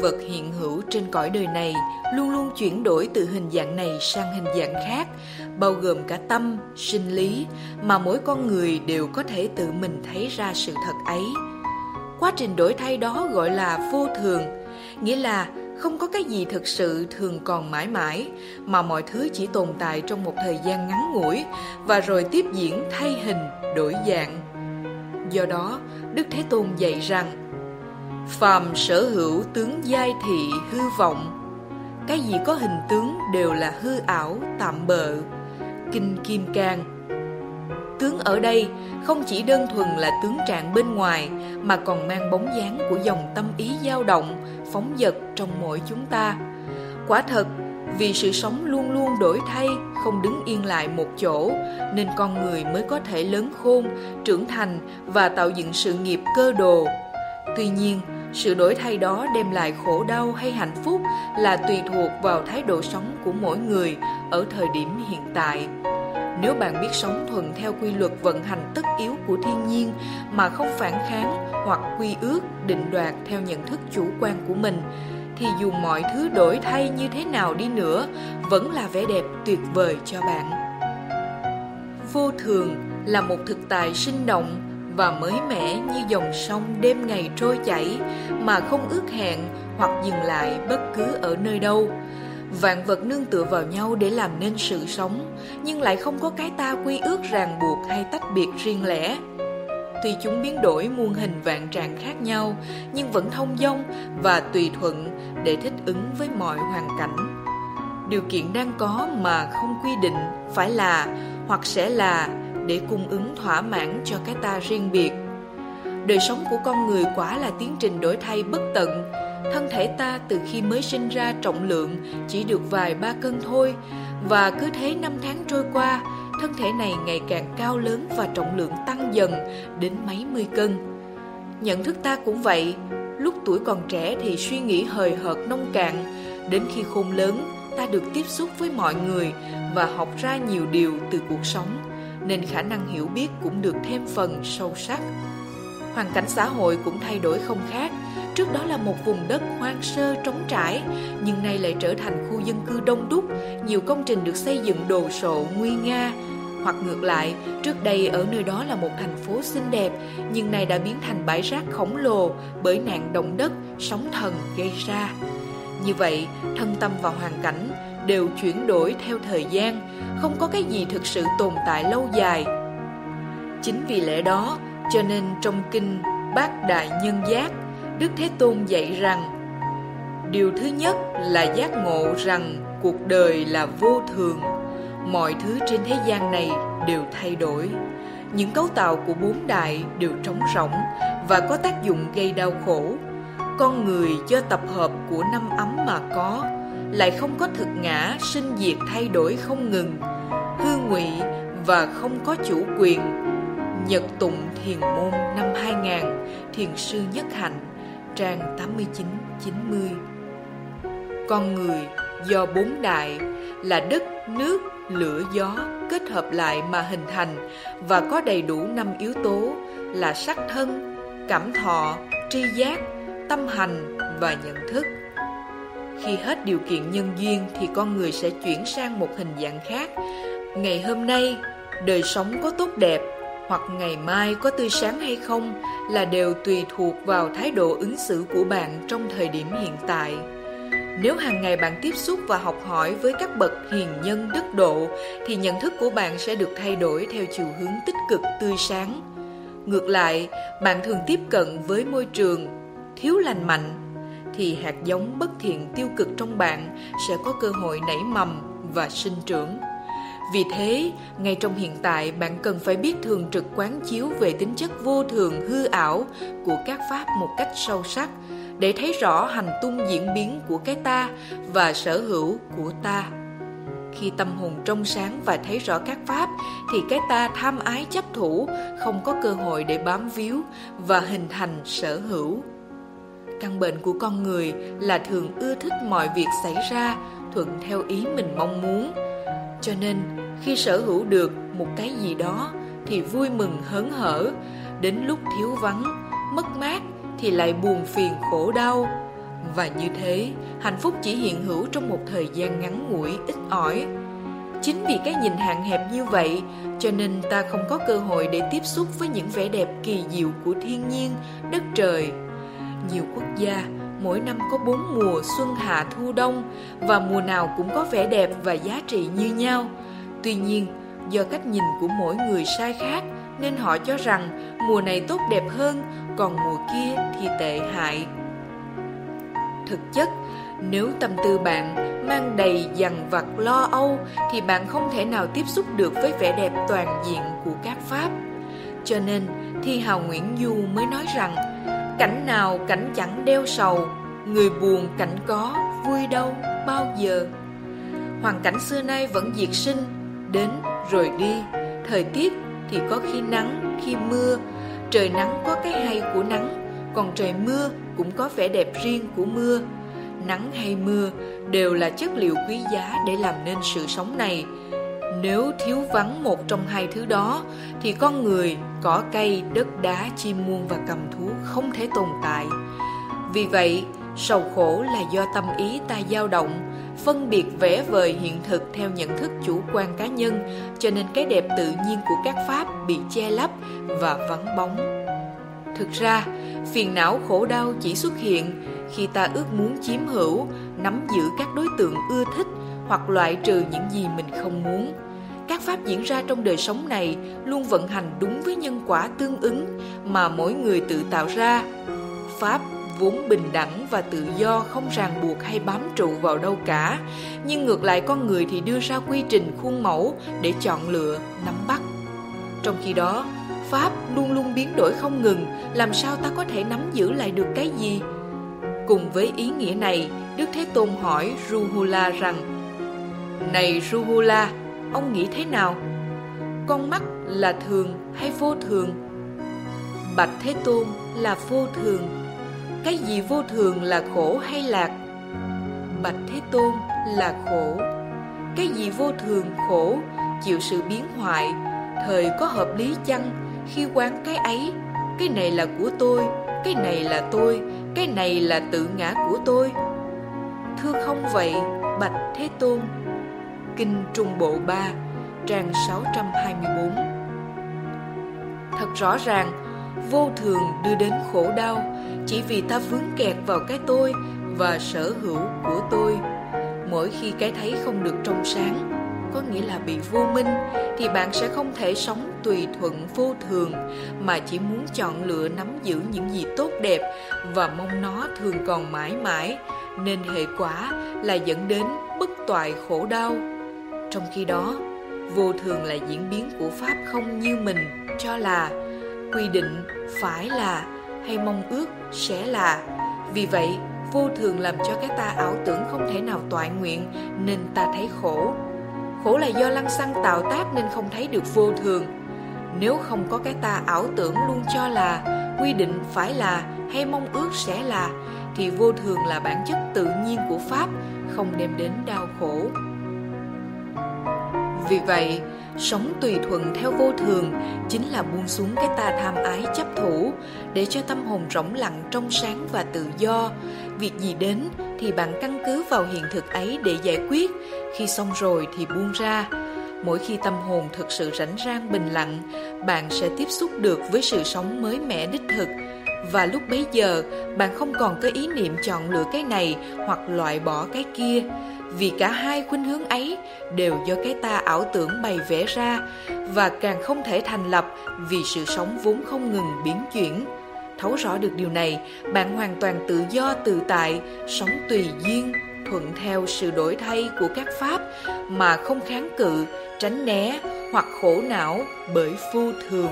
vật hiện hữu trên cõi đời này luôn luôn chuyển đổi từ hình dạng này sang hình dạng khác, bao gồm cả tâm, sinh lý mà mỗi con người đều có thể tự mình thấy ra sự thật ấy. Quá trình đổi thay đó gọi là vô thường, nghĩa là không có cái gì thực sự thường còn mãi mãi, mà mọi thứ chỉ tồn tại trong một thời gian ngắn ngủi và rồi tiếp diễn thay hình, đổi dạng. Do đó, đức thế tôn dạy rằng phàm sở hữu tướng giai thị hư vọng. Cái gì có hình tướng đều là hư ảo, tạm bợ. Kinh kim cang. Tướng ở đây không chỉ đơn thuần là tướng trạng bên ngoài, mà còn mang bóng dáng của dòng tâm ý dao động, phóng dật trong mỗi chúng ta. Quả thật, vì sự sống luôn luôn đổi thay, không đứng yên lại một chỗ, nên con người mới có thể lớn khôn, trưởng thành và tạo dựng sự nghiệp cơ đồ. Tuy nhiên sự đổi thay đó đem lại khổ đau hay hạnh phúc là tùy thuộc vào thái độ sống của mỗi người ở thời điểm hiện tại. Nếu bạn biết sống thuận theo quy luật vận hành tất yếu của thiên nhiên mà không phản kháng hoặc quy ước, định đoạt theo nhận thức chủ quan của mình, thì dù mọi thứ đổi thay như thế nào đi nữa, vẫn là vẻ đẹp tuyệt vời cho bạn. Vô thường là một thực tại sinh động và mới mẻ như dòng sông đêm ngày trôi chảy mà không ước hẹn hoặc dừng lại bất cứ ở nơi đâu. Vạn vật nương tựa vào nhau để làm nên sự sống, nhưng lại không có cái ta quy ước ràng buộc hay tách biệt riêng lẻ. Tuy chúng biến đổi muôn hình vạn trạng khác nhau, nhưng vẫn thông dong và tùy thuận để thích ứng với mọi hoàn cảnh. Điều kiện đang có mà không quy định phải là hoặc sẽ là để cung ứng thỏa mãn cho cái ta riêng biệt. Đời sống của con người quả là tiến trình đổi thay bất tận. Thân thể ta từ khi mới sinh ra trọng lượng chỉ được vài ba cân thôi, và cứ thế năm tháng trôi qua, thân thể này ngày càng cao lớn và trọng lượng tăng dần đến mấy mươi cân. Nhận thức ta cũng vậy, lúc tuổi còn trẻ thì suy nghĩ hời hợt nông cạn. Đến khi khôn lớn, ta được tiếp xúc với mọi người và học ra nhiều điều từ cuộc sống nên khả năng hiểu biết cũng được thêm phần sâu sắc. Hoàn cảnh xã hội cũng thay đổi không khác. Trước đó là một vùng đất hoang sơ, trống trải, nhưng nay lại trở thành khu dân cư đông đúc. Nhiều công trình được xây dựng đồ sộ, nguy nga. Hoặc ngược lại, trước đây ở nơi đó là một thành phố xinh đẹp, nhưng nay đã biến thành bãi rác khổng lồ bởi nạn động đất, sóng thần gây ra. Như vậy, thân tâm và hoàn cảnh đều chuyển đổi theo thời gian, không có cái gì thực sự tồn tại lâu dài. Chính vì lẽ đó, cho nên trong kinh bát đại nhân giác, đức thế tôn dạy rằng, điều thứ nhất là giác ngộ rằng cuộc đời là vô thường. Mọi thứ trên thế gian này đều thay đổi. Những cấu tạo của bốn đại đều trống rỗng và có tác dụng gây đau khổ. Con người do tập hợp của năm ấm mà có lại không có thực ngã sinh diệt thay đổi không ngừng hư ngụy và không có chủ quyền Nhật Tụng Thiền Môn năm 2000 Thiền sư Nhất Hạnh trang 89-90 Con người do bốn đại là đất, nước, lửa, gió kết hợp lại mà hình thành và có đầy đủ năm yếu tố là sắc thân, cảm thọ, tri giác, tâm hành và nhận thức. Khi hết điều kiện nhân duyên thì con người sẽ chuyển sang một hình dạng khác. Ngày hôm nay, đời sống có tốt đẹp hoặc ngày mai có tươi sáng hay không là đều tùy thuộc vào thái độ ứng xử của bạn trong thời điểm hiện tại. Nếu hàng ngày bạn tiếp xúc và học hỏi với các bậc hiền nhân đức độ thì nhận thức của bạn sẽ được thay đổi theo chiều hướng tích cực tươi sáng. Ngược lại, bạn thường tiếp cận với môi trường thiếu lành mạnh thì hạt giống bất thiện tiêu cực trong bạn sẽ có cơ hội nảy mầm và sinh trưởng. Vì thế, ngay trong hiện tại bạn cần phải biết thường trực quán chiếu về tính chất vô thường hư ảo của các pháp một cách sâu sắc để thấy rõ hành tung diễn biến của cái ta và sở hữu của ta. Khi tâm hồn trong sáng và thấy rõ các pháp thì cái ta tham ái chấp thủ không có cơ hội để bám víu và hình thành sở hữu. Căn bệnh của con người là thường ưa thích mọi việc xảy ra thuận theo ý mình mong muốn. Cho nên khi sở hữu được một cái gì đó thì vui mừng hớn hở đến lúc thiếu vắng mất mát thì lại buồn phiền khổ đau. Và như thế, hạnh phúc chỉ hiện hữu trong một thời gian ngắn ngủi, ít ỏi. Chính vì cái nhìn hạn hẹp như vậy, cho nên ta không có cơ hội để tiếp xúc với những vẻ đẹp kỳ diệu của thiên nhiên, đất trời. Nhiều quốc gia mỗi năm có bốn mùa xuân hạ thu đông và mùa nào cũng có vẻ đẹp và giá trị như nhau. Tuy nhiên, do cách nhìn của mỗi người sai khác nên họ cho rằng mùa này tốt đẹp hơn, còn mùa kia thì tệ hại. Thực chất, nếu tâm tư bạn mang đầy dằn vặt lo âu thì bạn không thể nào tiếp xúc được với vẻ đẹp toàn diện của các pháp. Cho nên, Thi Hào Nguyễn Du mới nói rằng Cảnh nào cảnh chẳng đeo sầu, Người buồn cảnh có Vui đâu bao giờ. Hoàn cảnh xưa nay vẫn diệt sinh, Đến rồi đi. Thời tiết thì có khi nắng, Khi mưa. Trời nắng có cái hay của nắng, Còn trời mưa cũng có vẻ đẹp riêng của mưa. Nắng hay mưa đều là chất liệu quý giá để làm nên sự sống này nếu thiếu vắng một trong hai thứ đó Thì con người, cỏ cây, đất đá, chim muôn và cầm thú không thể tồn tại Vì vậy, sầu khổ là do tâm ý ta dao động Phân biệt vẽ vời hiện thực theo nhận thức chủ quan cá nhân Cho nên cái đẹp tự nhiên của các pháp bị che lấp và vắng bóng Thực ra, phiền não khổ đau chỉ xuất hiện khi ta ước muốn chiếm hữu, nắm giữ các đối tượng ưa thích hoặc loại trừ những gì mình không muốn. Các pháp diễn ra trong đời sống này luôn vận hành đúng với nhân quả tương ứng mà mỗi người tự tạo ra. Pháp vốn bình đẳng và tự do không ràng buộc hay bám trụ vào đâu cả, nhưng ngược lại con người thì đưa ra quy trình khuôn mẫu để chọn lựa, nắm bắt. Trong khi đó, Pháp luôn luôn biến đổi không ngừng, làm sao ta có thể nắm giữ lại được cái gì? Cùng với ý nghĩa này, Đức Thế Tôn hỏi Ruhula rằng Này Ruhula, ông nghĩ thế nào? Con mắt là thường hay vô thường? Bạch Thế Tôn là vô thường. Cái gì vô thường là khổ hay lạc? Bạch Thế Tôn là khổ. Cái gì vô thường khổ, chịu sự biến hoại, thời có hợp lý chăng khi quán cái ấy? Cái này là của tôi, cái này là tôi, cái này là tự ngã của tôi. Thưa không vậy, Bạch Thế Tôn Kinh Trung Bộ 3, trang 624 Thật rõ ràng, vô thường đưa đến khổ đau chỉ vì ta vướng kẹt vào cái tôi và sở hữu của tôi. Mỗi khi cái thấy không được trong sáng, có nghĩa là bị vô minh, thì bạn sẽ không thể sống tùy thuận vô thường mà chỉ muốn chọn lựa nắm giữ những gì tốt đẹp và mong nó thường còn mãi mãi, nên hệ quả là dẫn đến bất toại khổ đau. Trong khi đó, vô thường là diễn biến của Pháp không như mình cho là, quy định phải là hay mong ước sẽ là. Vì vậy, vô thường làm cho cái ta ảo tưởng không thể nào toại nguyện nên ta thấy khổ. Khổ là do lăng xăng tạo tác nên không thấy được vô thường. Nếu không có cái ta ảo tưởng luôn cho là, quy định phải là hay mong ước sẽ là, thì vô thường là bản chất tự nhiên của Pháp, không đem đến đau khổ. Vì vậy, sống tùy thuận theo vô thường chính là buông xuống cái ta tham ái chấp thủ để cho tâm hồn rỗng lặng trong sáng và tự do. Việc gì đến thì bạn căn cứ vào hiện thực ấy để giải quyết, khi xong rồi thì buông ra. Mỗi khi tâm hồn thực sự rảnh rang bình lặng, bạn sẽ tiếp xúc được với sự sống mới mẻ đích thực. Và lúc bấy giờ, bạn không còn có ý niệm chọn lựa cái này hoặc loại bỏ cái kia vì cả hai khuynh hướng ấy đều do cái ta ảo tưởng bày vẽ ra và càng không thể thành lập vì sự sống vốn không ngừng biến chuyển. Thấu rõ được điều này, bạn hoàn toàn tự do, tự tại, sống tùy duyên, thuận theo sự đổi thay của các pháp mà không kháng cự, tránh né hoặc khổ não bởi phu thường.